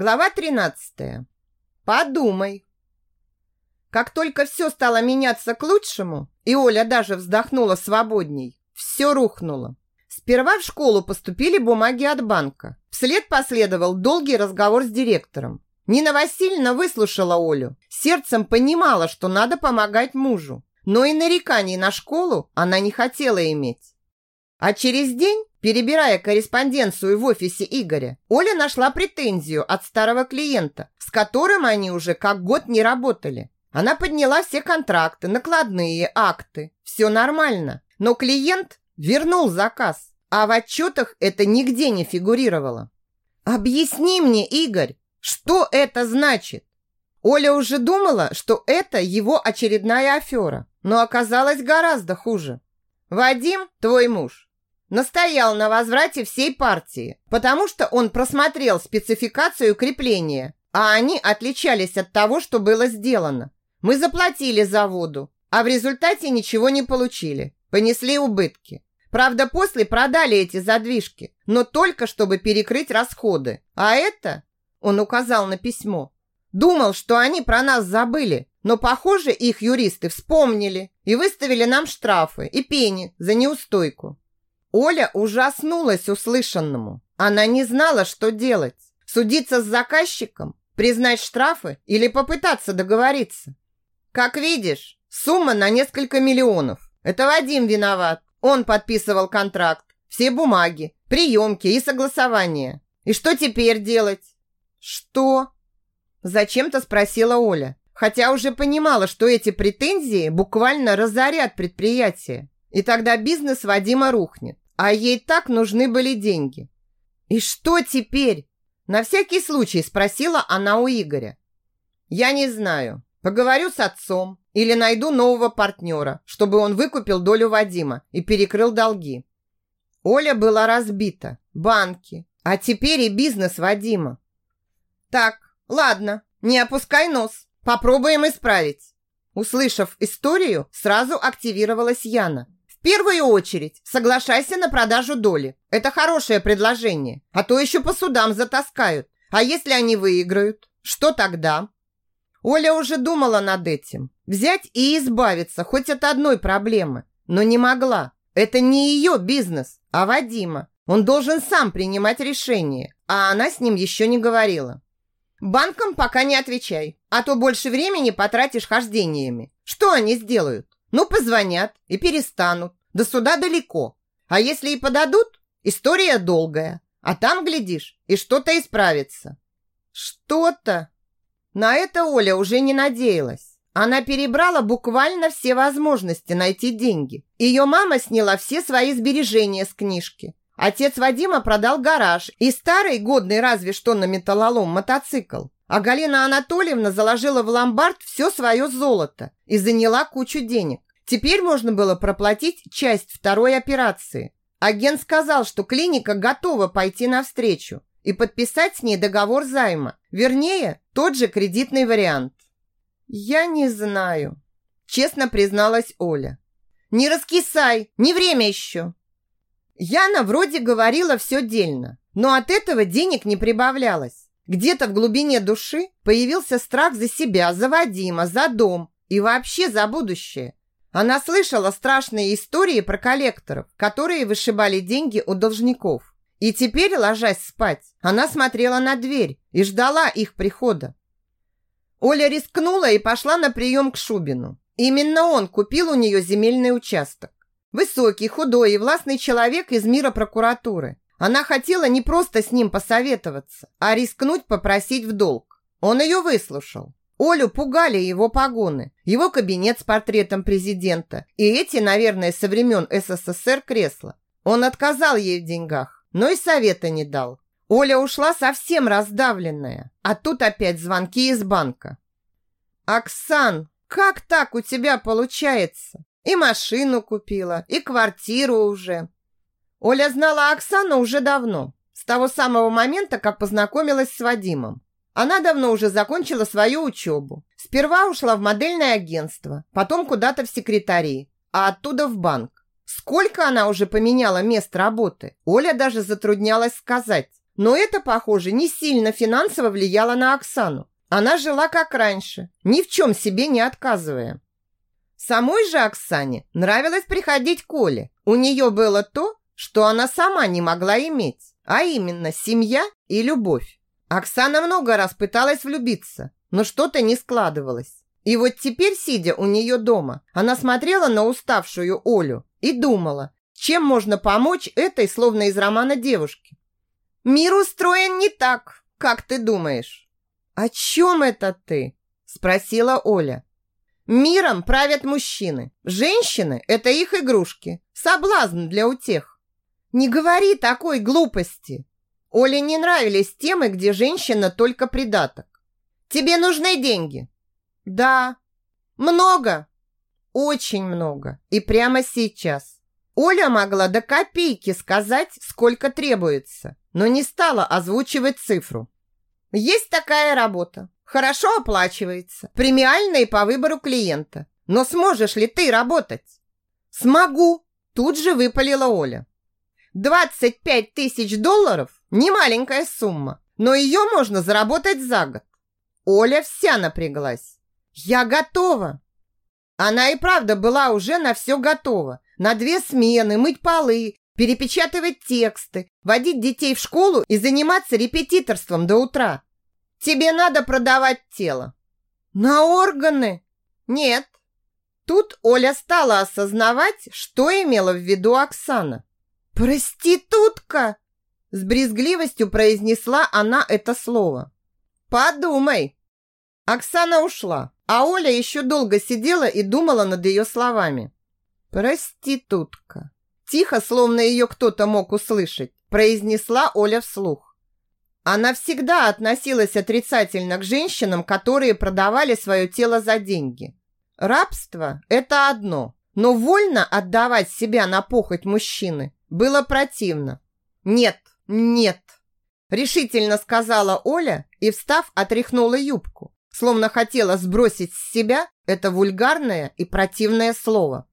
Глава 13. Подумай. Как только все стало меняться к лучшему, и Оля даже вздохнула свободней, все рухнуло. Сперва в школу поступили бумаги от банка. Вслед последовал долгий разговор с директором. Нина Васильевна выслушала Олю. Сердцем понимала, что надо помогать мужу. Но и нареканий на школу она не хотела иметь. А через день Перебирая корреспонденцию в офисе Игоря, Оля нашла претензию от старого клиента, с которым они уже как год не работали. Она подняла все контракты, накладные, акты. Все нормально. Но клиент вернул заказ, а в отчетах это нигде не фигурировало. «Объясни мне, Игорь, что это значит?» Оля уже думала, что это его очередная афера, но оказалось гораздо хуже. «Вадим, твой муж, настоял на возврате всей партии, потому что он просмотрел спецификацию крепления, а они отличались от того, что было сделано. Мы заплатили за воду, а в результате ничего не получили, понесли убытки. Правда, после продали эти задвижки, но только чтобы перекрыть расходы. А это, он указал на письмо, думал, что они про нас забыли, но, похоже, их юристы вспомнили и выставили нам штрафы и пени за неустойку. Оля ужаснулась услышанному. Она не знала, что делать. Судиться с заказчиком, признать штрафы или попытаться договориться. Как видишь, сумма на несколько миллионов. Это Вадим виноват. Он подписывал контракт, все бумаги, приемки и согласования. И что теперь делать? Что? Зачем-то спросила Оля, хотя уже понимала, что эти претензии буквально разорят предприятие. И тогда бизнес Вадима рухнет. А ей так нужны были деньги. И что теперь? На всякий случай спросила она у Игоря. Я не знаю. Поговорю с отцом или найду нового партнера, чтобы он выкупил долю Вадима и перекрыл долги. Оля была разбита. Банки. А теперь и бизнес Вадима. Так, ладно, не опускай нос. Попробуем исправить. Услышав историю, сразу активировалась Яна. Первую очередь соглашайся на продажу доли. Это хорошее предложение, а то еще по судам затаскают. А если они выиграют, что тогда? Оля уже думала над этим. Взять и избавиться хоть от одной проблемы, но не могла. Это не ее бизнес, а Вадима. Он должен сам принимать решение, а она с ним еще не говорила. Банкам пока не отвечай, а то больше времени потратишь хождениями. Что они сделают? Ну, позвонят и перестанут. До суда далеко. А если и подадут, история долгая. А там, глядишь, и что-то исправится. Что-то? На это Оля уже не надеялась. Она перебрала буквально все возможности найти деньги. Ее мама сняла все свои сбережения с книжки. Отец Вадима продал гараж и старый, годный разве что на металлолом, мотоцикл. А Галина Анатольевна заложила в ломбард все свое золото и заняла кучу денег. Теперь можно было проплатить часть второй операции. Агент сказал, что клиника готова пойти навстречу и подписать с ней договор займа. Вернее, тот же кредитный вариант. «Я не знаю», – честно призналась Оля. «Не раскисай, не время еще». Яна вроде говорила все дельно, но от этого денег не прибавлялось. Где-то в глубине души появился страх за себя, за Вадима, за дом и вообще за будущее. Она слышала страшные истории про коллекторов, которые вышибали деньги у должников. И теперь, ложась спать, она смотрела на дверь и ждала их прихода. Оля рискнула и пошла на прием к Шубину. Именно он купил у нее земельный участок. Высокий, худой и властный человек из мира прокуратуры. Она хотела не просто с ним посоветоваться, а рискнуть попросить в долг. Он ее выслушал. Олю пугали его погоны, его кабинет с портретом президента и эти, наверное, со времен СССР кресла. Он отказал ей в деньгах, но и совета не дал. Оля ушла совсем раздавленная, а тут опять звонки из банка. «Оксан, как так у тебя получается? И машину купила, и квартиру уже». Оля знала Оксану уже давно, с того самого момента, как познакомилась с Вадимом. Она давно уже закончила свою учебу. Сперва ушла в модельное агентство, потом куда-то в секретарии, а оттуда в банк. Сколько она уже поменяла мест работы, Оля даже затруднялась сказать. Но это, похоже, не сильно финансово влияло на Оксану. Она жила как раньше, ни в чем себе не отказывая. Самой же Оксане нравилось приходить к Оле. У нее было то, что она сама не могла иметь, а именно семья и любовь. Оксана много раз пыталась влюбиться, но что-то не складывалось. И вот теперь, сидя у нее дома, она смотрела на уставшую Олю и думала, чем можно помочь этой, словно из романа девушке. «Мир устроен не так, как ты думаешь». «О чем это ты?» – спросила Оля. «Миром правят мужчины. Женщины – это их игрушки. Соблазн для утех. Не говори такой глупости. Оле не нравились темы, где женщина только придаток. Тебе нужны деньги? Да. Много? Очень много. И прямо сейчас. Оля могла до копейки сказать, сколько требуется, но не стала озвучивать цифру. Есть такая работа. Хорошо оплачивается. Премиальные по выбору клиента. Но сможешь ли ты работать? Смогу. Тут же выпалила Оля. 25 тысяч долларов – не маленькая сумма, но ее можно заработать за год. Оля вся напряглась. «Я готова!» Она и правда была уже на все готова. На две смены, мыть полы, перепечатывать тексты, водить детей в школу и заниматься репетиторством до утра. Тебе надо продавать тело. На органы? Нет. Тут Оля стала осознавать, что имела в виду Оксана. «Проститутка!» С брезгливостью произнесла она это слово. «Подумай!» Оксана ушла, а Оля еще долго сидела и думала над ее словами. «Проститутка!» Тихо, словно ее кто-то мог услышать, произнесла Оля вслух. Она всегда относилась отрицательно к женщинам, которые продавали свое тело за деньги. Рабство – это одно, но вольно отдавать себя на похоть мужчины было противно. «Нет, нет!» Решительно сказала Оля и, встав, отряхнула юбку, словно хотела сбросить с себя это вульгарное и противное слово.